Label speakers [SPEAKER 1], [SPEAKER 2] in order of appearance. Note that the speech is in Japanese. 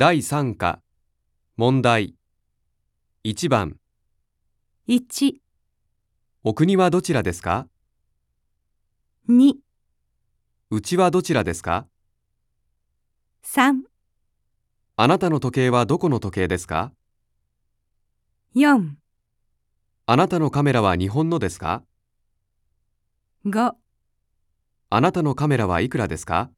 [SPEAKER 1] 第3課。問題。1番。
[SPEAKER 2] 1、
[SPEAKER 1] お国はどちらですか
[SPEAKER 2] ？2、
[SPEAKER 1] うちはどちらですか
[SPEAKER 2] ？3、
[SPEAKER 1] あなたの時計はどこの時計ですか
[SPEAKER 2] ？4、
[SPEAKER 1] あなたのカメラは日本のですか
[SPEAKER 2] ？5
[SPEAKER 1] あなたのカメラはいくらですか？